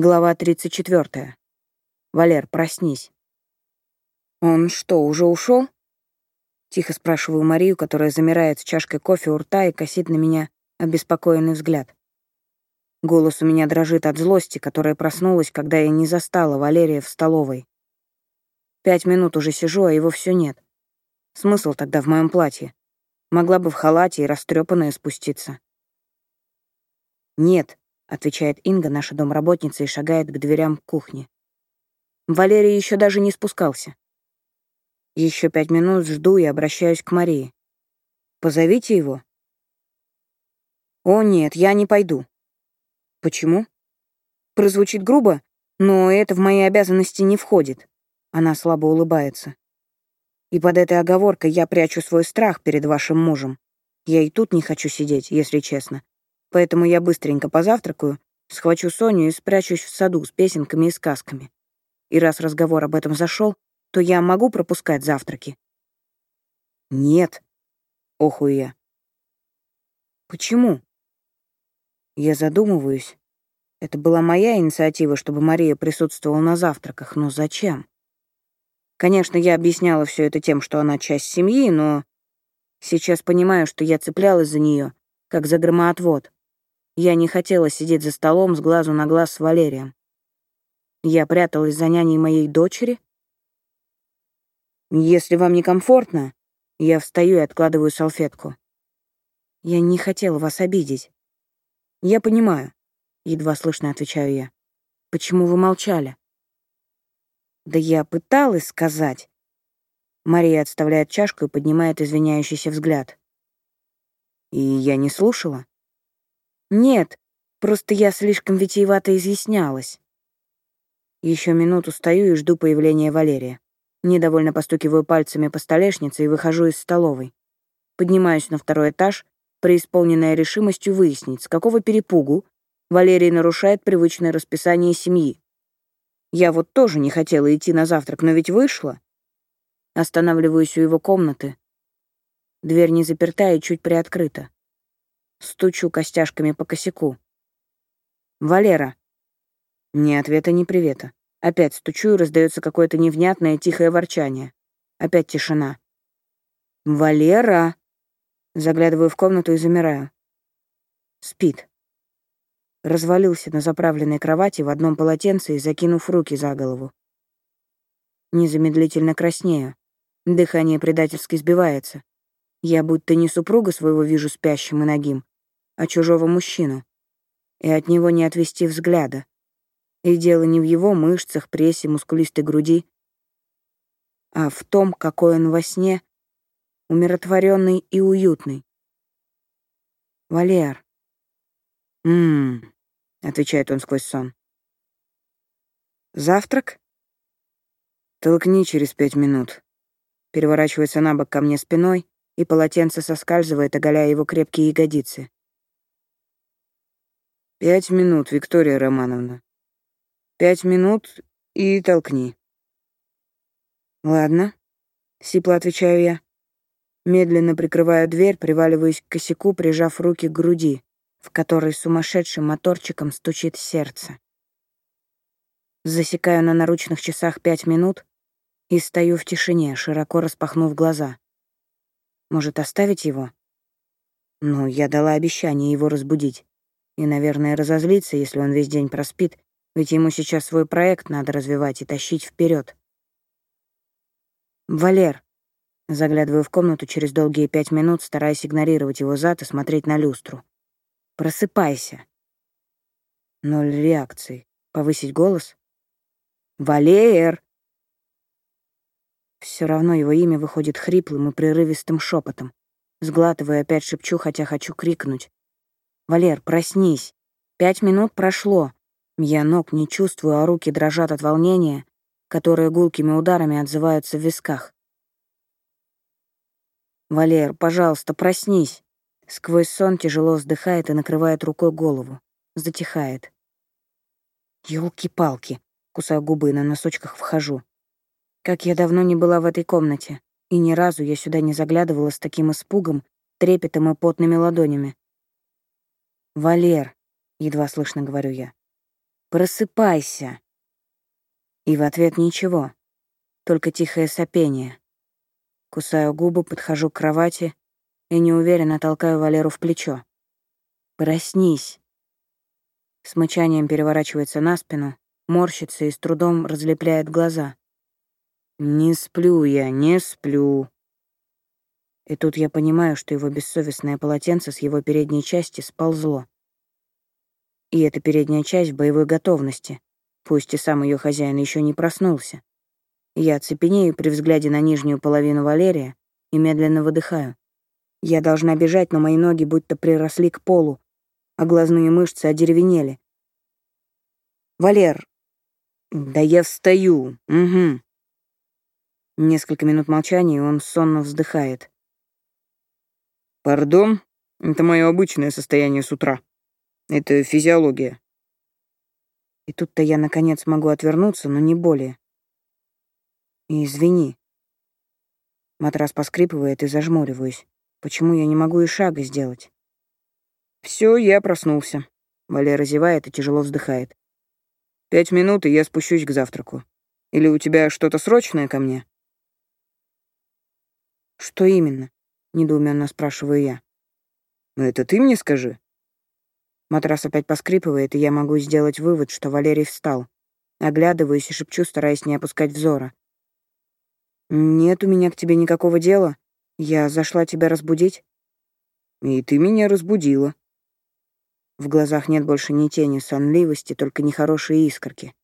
Глава 34. Валер, проснись. Он что, уже ушел? Тихо спрашиваю Марию, которая замирает с чашкой кофе у рта и косит на меня обеспокоенный взгляд. Голос у меня дрожит от злости, которая проснулась, когда я не застала Валерия в столовой. Пять минут уже сижу, а его все нет. Смысл тогда в моем платье? Могла бы в халате и растрепанная спуститься. «Нет», — отвечает Инга, наша домработница, и шагает к дверям кухни. Валерий еще даже не спускался. Еще пять минут жду и обращаюсь к Марии. «Позовите его». «О, нет, я не пойду». «Почему?» Прозвучит грубо, но это в мои обязанности не входит. Она слабо улыбается. И под этой оговоркой я прячу свой страх перед вашим мужем. Я и тут не хочу сидеть, если честно. Поэтому я быстренько позавтракаю, схвачу Соню и спрячусь в саду с песенками и сказками. И раз разговор об этом зашел, то я могу пропускать завтраки. Нет, охую я. Почему? Я задумываюсь. Это была моя инициатива, чтобы Мария присутствовала на завтраках, но зачем? Конечно, я объясняла все это тем, что она часть семьи, но сейчас понимаю, что я цеплялась за нее, как за громоотвод. Я не хотела сидеть за столом с глазу на глаз с Валерием. Я пряталась за няней моей дочери. Если вам некомфортно, я встаю и откладываю салфетку. Я не хотела вас обидеть. Я понимаю, едва слышно отвечаю я. Почему вы молчали? Да я пыталась сказать. Мария отставляет чашку и поднимает извиняющийся взгляд. И я не слушала? Нет, просто я слишком витиевато изъяснялась. Еще минуту стою и жду появления Валерия. Недовольно постукиваю пальцами по столешнице и выхожу из столовой. Поднимаюсь на второй этаж, преисполненная решимостью выяснить, с какого перепугу Валерий нарушает привычное расписание семьи. Я вот тоже не хотела идти на завтрак, но ведь вышла. Останавливаюсь у его комнаты. Дверь не заперта и чуть приоткрыта. Стучу костяшками по косяку. «Валера». Ни ответа, ни привета. Опять стучу, и раздается какое-то невнятное тихое ворчание. Опять тишина. «Валера!» Заглядываю в комнату и замираю. Спит развалился на заправленной кровати в одном полотенце и закинув руки за голову. Незамедлительно краснею. Дыхание предательски сбивается. Я будто не супруга своего вижу спящим и ногим, а чужого мужчину. И от него не отвести взгляда. И дело не в его мышцах, прессе, мускулистой груди, а в том, какой он во сне, умиротворенный и уютный. Валер. Ммм, — отвечает он сквозь сон. «Завтрак?» «Толкни через пять минут». Переворачивается на бок ко мне спиной, и полотенце соскальзывает, оголяя его крепкие ягодицы. «Пять минут, Виктория Романовна. Пять минут и толкни». «Ладно», — сипло отвечаю я. Медленно прикрываю дверь, приваливаясь к косяку, прижав руки к груди в которой сумасшедшим моторчиком стучит сердце. Засекаю на наручных часах пять минут и стою в тишине, широко распахнув глаза. Может, оставить его? Ну, я дала обещание его разбудить. И, наверное, разозлиться, если он весь день проспит, ведь ему сейчас свой проект надо развивать и тащить вперед. «Валер», Заглядываю в комнату через долгие пять минут, стараясь игнорировать его зад и смотреть на люстру. Просыпайся. Ноль реакции. Повысить голос? Валер! Все равно его имя выходит хриплым и прерывистым шепотом. Сглатываю, опять шепчу, хотя хочу крикнуть. «Валер, проснись! Пять минут прошло!» Я ног не чувствую, а руки дрожат от волнения, которые гулкими ударами отзываются в висках. «Валер, пожалуйста, проснись!» Сквозь сон тяжело вздыхает и накрывает рукой голову. Затихает. Ёлки-палки. Кусаю губы и на носочках вхожу. Как я давно не была в этой комнате, и ни разу я сюда не заглядывала с таким испугом, трепетом и потными ладонями. «Валер», — едва слышно говорю я. Просыпайся!» И в ответ ничего, только тихое сопение. Кусаю губы, подхожу к кровати и неуверенно толкаю Валеру в плечо. «Проснись!» С мычанием переворачивается на спину, морщится и с трудом разлепляет глаза. «Не сплю я, не сплю». И тут я понимаю, что его бессовестное полотенце с его передней части сползло. И эта передняя часть в боевой готовности, пусть и сам ее хозяин еще не проснулся. Я цепенею при взгляде на нижнюю половину Валерия и медленно выдыхаю. Я должна бежать, но мои ноги будто приросли к полу, а глазные мышцы одеревенели. «Валер!» «Да я встаю! Угу!» Несколько минут молчания, и он сонно вздыхает. «Пардон, это мое обычное состояние с утра. Это физиология». И тут-то я, наконец, могу отвернуться, но не более. И извини. Матрас поскрипывает и зажмуриваюсь. Почему я не могу и шага сделать? Все, я проснулся. Валера зевает и тяжело вздыхает. Пять минут, и я спущусь к завтраку. Или у тебя что-то срочное ко мне? Что именно? Недоуменно спрашиваю я. Ну это ты мне скажи. Матрас опять поскрипывает, и я могу сделать вывод, что Валерий встал. Оглядываюсь и шепчу, стараясь не опускать взора. «Нет у меня к тебе никакого дела. Я зашла тебя разбудить». «И ты меня разбудила». В глазах нет больше ни тени сонливости, только нехорошие искорки.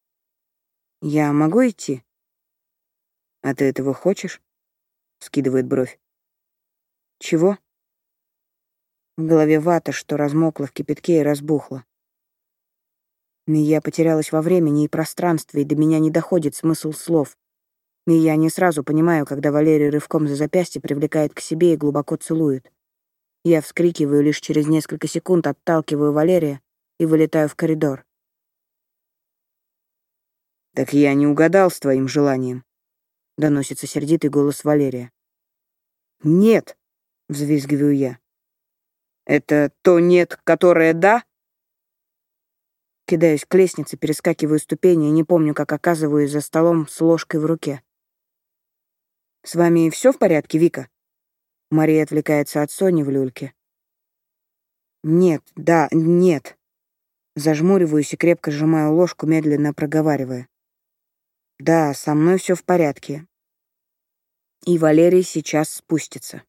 «Я могу идти?» «А ты этого хочешь?» — скидывает бровь. «Чего?» В голове вата, что размокла в кипятке и разбухла. Я потерялась во времени и пространстве, и до меня не доходит смысл слов. И я не сразу понимаю, когда Валерий рывком за запястье привлекает к себе и глубоко целует. Я вскрикиваю лишь через несколько секунд, отталкиваю Валерия и вылетаю в коридор. «Так я не угадал с твоим желанием», — доносится сердитый голос Валерия. «Нет», — взвизгиваю я. Это то нет, которое да? Кидаюсь к лестнице, перескакиваю ступени и не помню, как оказываюсь за столом с ложкой в руке. «С вами все в порядке, Вика?» Мария отвлекается от Сони в люльке. «Нет, да, нет». Зажмуриваюсь и крепко сжимаю ложку, медленно проговаривая. «Да, со мной все в порядке. И Валерий сейчас спустится».